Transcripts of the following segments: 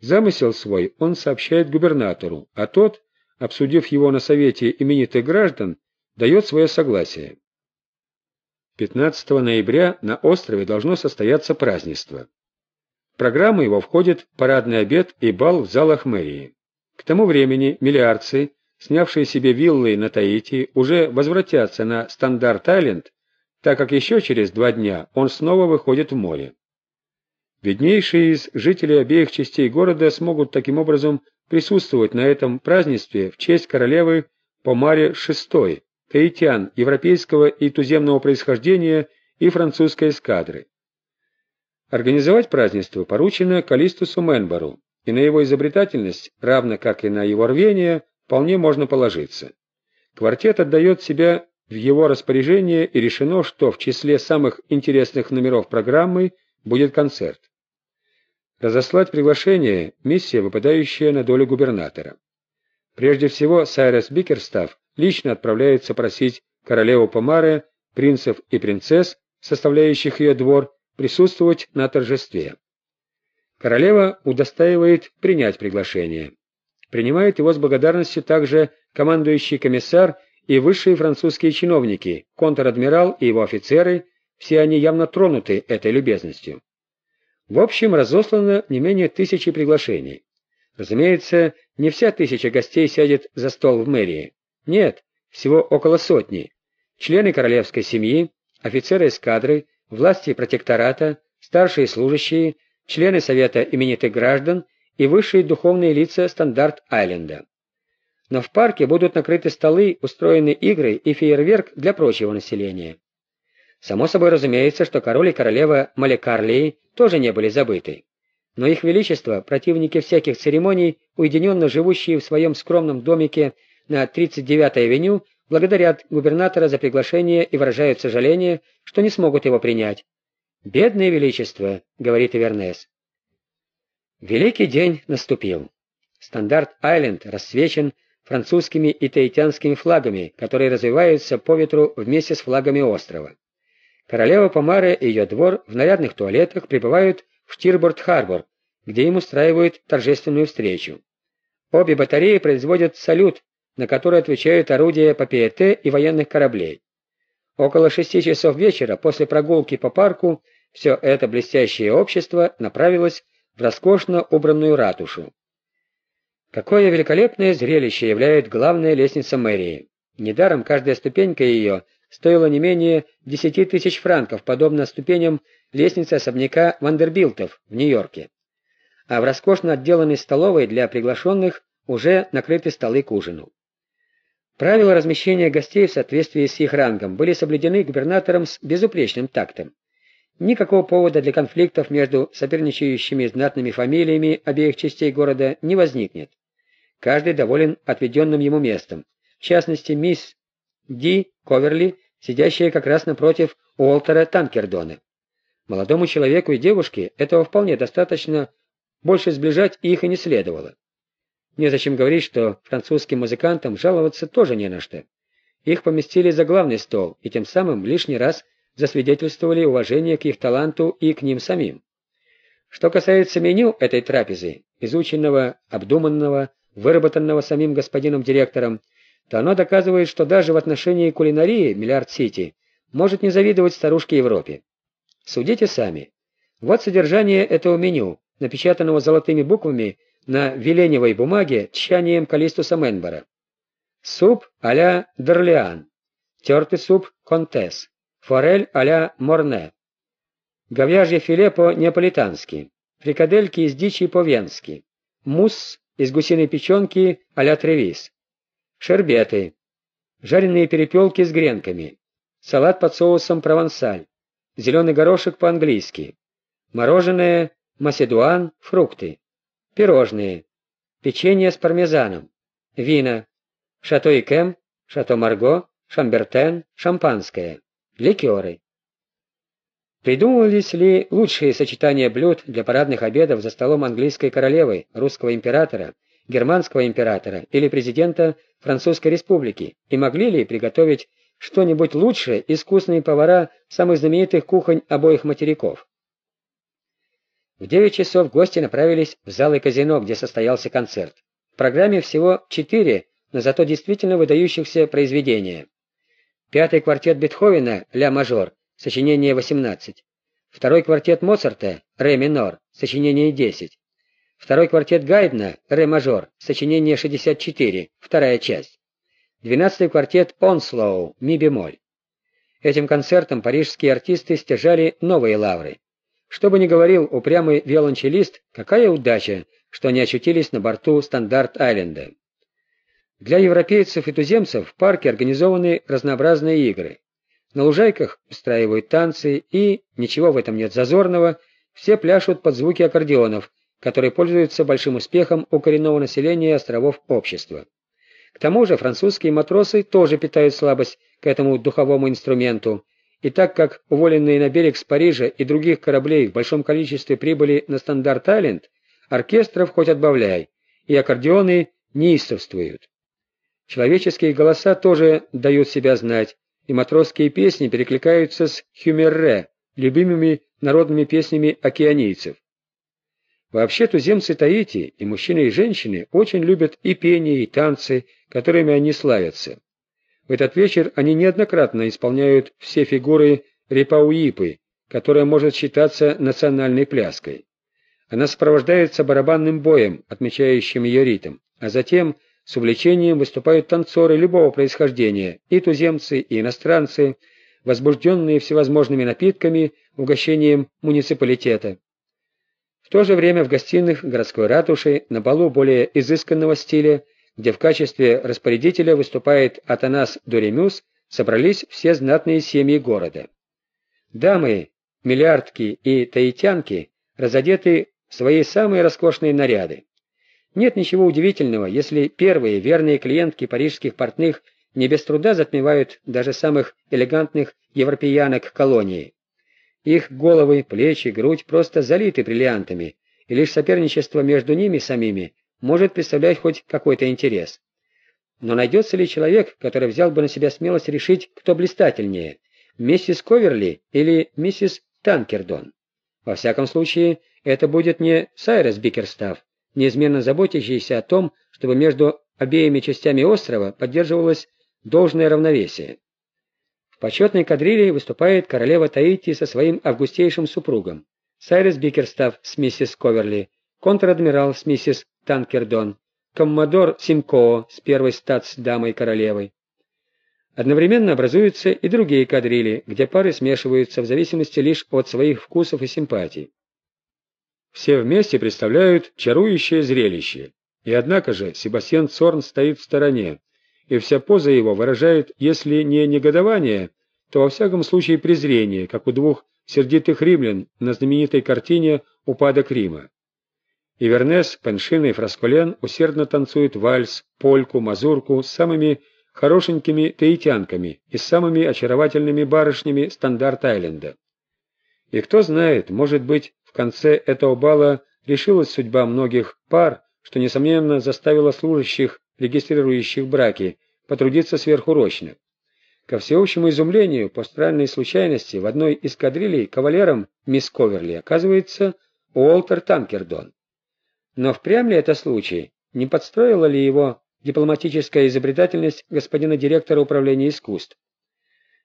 Замысел свой он сообщает губернатору, а тот, обсудив его на совете именитых граждан, дает свое согласие. 15 ноября на острове должно состояться празднество. В программу его входит парадный обед и бал в залах мэрии. К тому времени миллиардцы, снявшие себе виллы на Таити, уже возвратятся на Стандарт-Айленд, так как еще через два дня он снова выходит в море. Виднейшие из жителей обеих частей города смогут таким образом присутствовать на этом празднестве в честь королевы Помаре VI, таитян европейского и туземного происхождения и французской эскадры. Организовать празднество поручено Калистусу Менбару, и на его изобретательность, равно как и на его рвение, вполне можно положиться. Квартет отдает себя в его распоряжение и решено, что в числе самых интересных номеров программы будет концерт. Разослать приглашение – миссия, выпадающая на долю губернатора. Прежде всего, Сайрес Бикерстав лично отправляется просить королеву Помары, принцев и принцесс, составляющих ее двор, присутствовать на торжестве. Королева удостаивает принять приглашение. Принимает его с благодарностью также командующий комиссар и высшие французские чиновники, контр-адмирал и его офицеры, все они явно тронуты этой любезностью. В общем, разослано не менее тысячи приглашений. Разумеется, не вся тысяча гостей сядет за стол в мэрии. Нет, всего около сотни. Члены королевской семьи, офицеры эскадры, власти протектората, старшие служащие, члены Совета именитых граждан и высшие духовные лица Стандарт-Айленда. Но в парке будут накрыты столы, устроены игры и фейерверк для прочего населения. Само собой разумеется, что король и королева Малекарлии тоже не были забыты. Но их величество, противники всяких церемоний, уединенно живущие в своем скромном домике на 39-й авеню, благодарят губернатора за приглашение и выражают сожаление, что не смогут его принять. «Бедное величество», — говорит Ивернес. Великий день наступил. Стандарт-Айленд рассвечен французскими и таитянскими флагами, которые развиваются по ветру вместе с флагами острова. Королева Помара и ее двор в нарядных туалетах прибывают в Штирборд-Харбор, где им устраивают торжественную встречу. Обе батареи производят салют, на который отвечают орудия ППЭТ и военных кораблей. Около шести часов вечера, после прогулки по парку, все это блестящее общество направилось в роскошно убранную ратушу. Какое великолепное зрелище являет главная лестница мэрии. Недаром каждая ступенька ее стоила не менее 10 тысяч франков, подобно ступеням лестницы особняка Вандербилтов в Нью-Йорке. А в роскошно отделанной столовой для приглашенных уже накрыты столы к ужину. Правила размещения гостей в соответствии с их рангом были соблюдены губернатором с безупречным тактом. Никакого повода для конфликтов между соперничающими знатными фамилиями обеих частей города не возникнет. Каждый доволен отведенным ему местом. В частности, мисс Ди Коверли, сидящая как раз напротив Уолтера Танкердона. Молодому человеку и девушке этого вполне достаточно, больше сближать их и не следовало. Незачем говорить, что французским музыкантам жаловаться тоже не на что. Их поместили за главный стол и тем самым лишний раз засвидетельствовали уважение к их таланту и к ним самим. Что касается меню этой трапезы, изученного, обдуманного, выработанного самим господином директором, то оно доказывает, что даже в отношении кулинарии Миллиард-Сити может не завидовать старушке Европе. Судите сами. Вот содержание этого меню, напечатанного золотыми буквами на веленевой бумаге тщанием Калистуса Менбара. Суп а-ля Дорлеан, тертый суп Контес, форель а-ля Морне, говяжье филе по-неаполитански, фрикадельки из дичи по-венски, мусс из гусиной печенки а-ля Тревис, шербеты, жареные перепелки с гренками, салат под соусом провансаль, зеленый горошек по-английски, мороженое, маседуан, фрукты, пирожные, печенье с пармезаном, вина, шато и кем, шато Марго, шамбертен, шампанское, ликеры. Придумывались ли лучшие сочетания блюд для парадных обедов за столом английской королевы, русского императора, германского императора или президента Французской республики, и могли ли приготовить что-нибудь лучше искусные повара самых знаменитых кухонь обоих материков? В 9 часов гости направились в залы казино, где состоялся концерт. В программе всего четыре, но зато действительно выдающихся произведения. Пятый квартет Бетховена «Ля мажор», сочинение 18. Второй квартет Моцарта «Ре минор», сочинение 10. Второй квартет Гайдна «Ре мажор», сочинение 64, вторая часть. Двенадцатый квартет Онслоу, ми бемоль. Этим концертом парижские артисты стяжали новые лавры. Что бы ни говорил упрямый виолончелист, какая удача, что они очутились на борту Стандарт-Айленда. Для европейцев и туземцев в парке организованы разнообразные игры. На лужайках устраивают танцы и, ничего в этом нет зазорного, все пляшут под звуки аккордеонов, которые пользуются большим успехом у коренного населения островов общества. К тому же французские матросы тоже питают слабость к этому духовому инструменту, и так как уволенные на берег с Парижа и других кораблей в большом количестве прибыли на Стандарт-Айленд, оркестров хоть отбавляй, и аккордеоны неистовствуют. Человеческие голоса тоже дают себя знать, и матросские песни перекликаются с хюмерре, любимыми народными песнями океанийцев. Вообще туземцы Таити, и мужчины, и женщины, очень любят и пение, и танцы, которыми они славятся. В этот вечер они неоднократно исполняют все фигуры репауипы, которая может считаться национальной пляской. Она сопровождается барабанным боем, отмечающим ее ритм, а затем с увлечением выступают танцоры любого происхождения, и туземцы, и иностранцы, возбужденные всевозможными напитками, угощением муниципалитета. В то же время в гостиных городской ратуши на балу более изысканного стиля где в качестве распорядителя выступает Атанас Дуремюс, собрались все знатные семьи города. Дамы, миллиардки и таитянки разодеты в свои самые роскошные наряды. Нет ничего удивительного, если первые верные клиентки парижских портных не без труда затмевают даже самых элегантных европеянок колонии. Их головы, плечи, грудь просто залиты бриллиантами, и лишь соперничество между ними самими может представлять хоть какой-то интерес. Но найдется ли человек, который взял бы на себя смелость решить, кто блистательнее, миссис Коверли или миссис Танкердон? Во всяком случае, это будет не Сайрес Бикерстав, неизменно заботящийся о том, чтобы между обеими частями острова поддерживалось должное равновесие. В почетной кадриле выступает королева Таити со своим августейшим супругом, Сайрес Бикерстав с миссис Коверли, контр-адмирал с миссис Танкердон, коммодор Симкоо с первой статс-дамой-королевой. Одновременно образуются и другие кадрили, где пары смешиваются в зависимости лишь от своих вкусов и симпатий. Все вместе представляют чарующее зрелище, и однако же Себастьян Цорн стоит в стороне, и вся поза его выражает, если не негодование, то во всяком случае презрение, как у двух сердитых римлян на знаменитой картине «Упадок Рима». Ивернес, Пеншин и Фрасколен усердно танцуют вальс, польку, мазурку с самыми хорошенькими таитянками и с самыми очаровательными барышнями Стандарт-Айленда. И кто знает, может быть, в конце этого бала решилась судьба многих пар, что, несомненно, заставило служащих, регистрирующих браки, потрудиться сверхурочно. Ко всеобщему изумлению, по странной случайности, в одной из кадрилей кавалером мисс Коверли оказывается Уолтер Танкердон. Но впрямь ли это случай? Не подстроила ли его дипломатическая изобретательность господина директора управления искусств?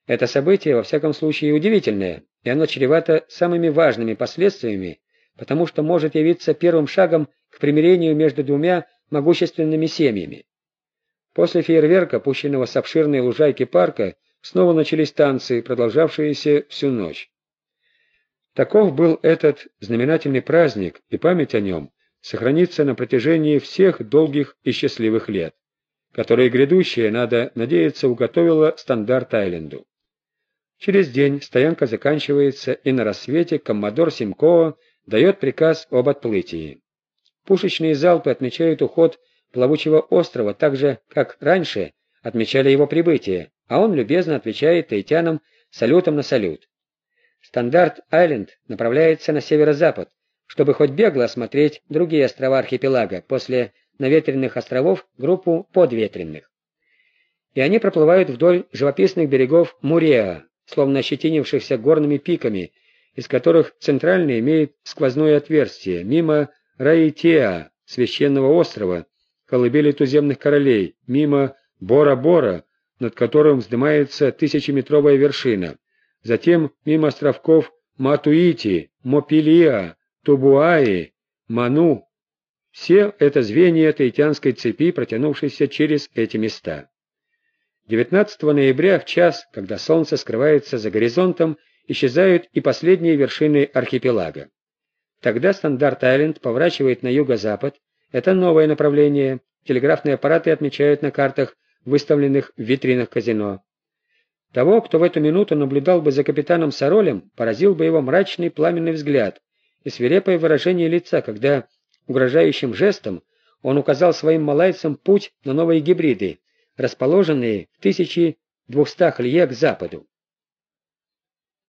Это событие, во всяком случае, удивительное, и оно чревато самыми важными последствиями, потому что может явиться первым шагом к примирению между двумя могущественными семьями. После фейерверка, пущенного с обширной лужайки парка, снова начались танцы, продолжавшиеся всю ночь. Таков был этот знаменательный праздник, и память о нем сохранится на протяжении всех долгих и счастливых лет, которые грядущее, надо надеяться, уготовила стандарт Айленду. Через день стоянка заканчивается, и на рассвете коммодор Симкоо дает приказ об отплытии. Пушечные залпы отмечают уход плавучего острова так же, как раньше отмечали его прибытие, а он любезно отвечает таитянам салютом на салют. Стандарт-Айленд направляется на северо-запад, чтобы хоть бегло осмотреть другие острова архипелага, после наветренных островов группу подветренных. И они проплывают вдоль живописных берегов Муреа, словно ощетинившихся горными пиками, из которых центральный имеет сквозное отверстие, мимо Раитеа, священного острова, колыбели туземных королей, мимо Бора-Бора, над которым вздымается тысячеметровая вершина, затем мимо островков Матуити, Мопилиа, Тубуаи, Ману. Все это звенья таитянской цепи, протянувшейся через эти места. 19 ноября в час, когда солнце скрывается за горизонтом, исчезают и последние вершины архипелага. Тогда Стандарт-Айленд поворачивает на юго-запад, это новое направление, телеграфные аппараты отмечают на картах, выставленных в витринах казино. Того, кто в эту минуту наблюдал бы за капитаном Соролем, поразил бы его мрачный пламенный взгляд и свирепое выражение лица, когда угрожающим жестом он указал своим малайцам путь на новые гибриды, расположенные в 1200 лье к западу.